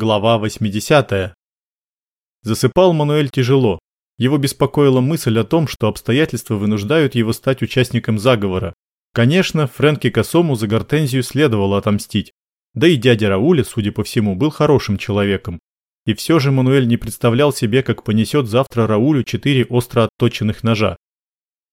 Глава 80. Засыпал Мануэль тяжело. Его беспокоила мысль о том, что обстоятельства вынуждают его стать участником заговора. Конечно, Фрэнки Косому за Гортензию следовало отомстить. Да и дядя Рауля, судя по всему, был хорошим человеком. И все же Мануэль не представлял себе, как понесет завтра Раулю четыре остро отточенных ножа.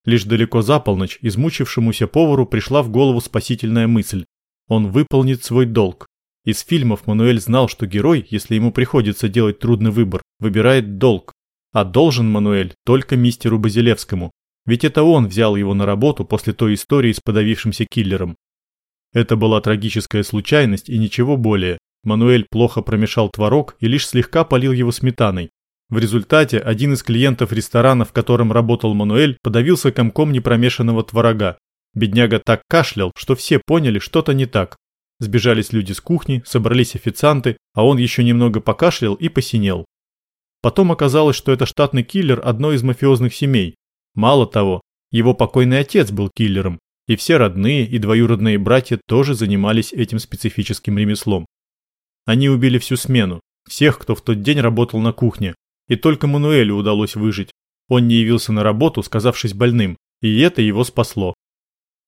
Лишь далеко за полночь измучившемуся повару пришла в голову спасительная мысль. Он выполнит свой долг. Из фильмов Мануэль знал, что герой, если ему приходится делать трудный выбор, выбирает долг. А должен Мануэль только мистеру Базилевскому. Ведь это он взял его на работу после той истории с подавившимся киллером. Это была трагическая случайность и ничего более. Мануэль плохо промешал творог и лишь слегка полил его сметаной. В результате один из клиентов ресторана, в котором работал Мануэль, подавился комком непромешанного творога. Бедняга так кашлял, что все поняли, что-то не так. Сбежались люди с кухни, собрались официанты, а он еще немного покашлял и посинел. Потом оказалось, что это штатный киллер одной из мафиозных семей. Мало того, его покойный отец был киллером, и все родные и двоюродные братья тоже занимались этим специфическим ремеслом. Они убили всю смену, всех, кто в тот день работал на кухне, и только Мануэлю удалось выжить. Он не явился на работу, сказавшись больным, и это его спасло.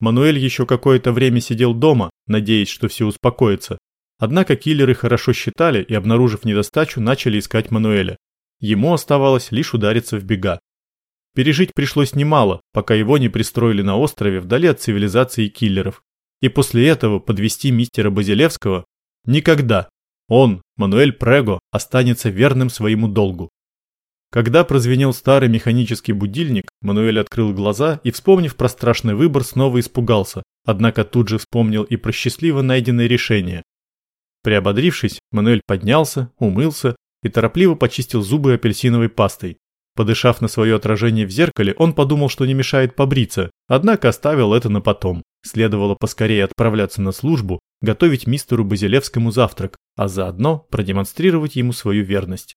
Мануэль еще какое-то время сидел дома, надеясь, что все успокоится. Однако киллеры хорошо считали и, обнаружив недостачу, начали искать Мануэля. Ему оставалось лишь удариться в бега. Пережить пришлось немало, пока его не пристроили на острове вдали от цивилизации киллеров. И после этого подвести мистера Базилевского никогда. Он, Мануэль Прего, останется верным своему долгу. Когда прозвенел старый механический будильник, Мануэль открыл глаза и, вспомнив про страшный выбор, снова испугался, однако тут же вспомнил и про счастливо найденное решение. Приободрившись, Мануэль поднялся, умылся и торопливо почистил зубы апельсиновой пастой. Подышав на свое отражение в зеркале, он подумал, что не мешает побриться, однако оставил это на потом. Следовало поскорее отправляться на службу, готовить мистеру Базилевскому завтрак, а заодно продемонстрировать ему свою верность.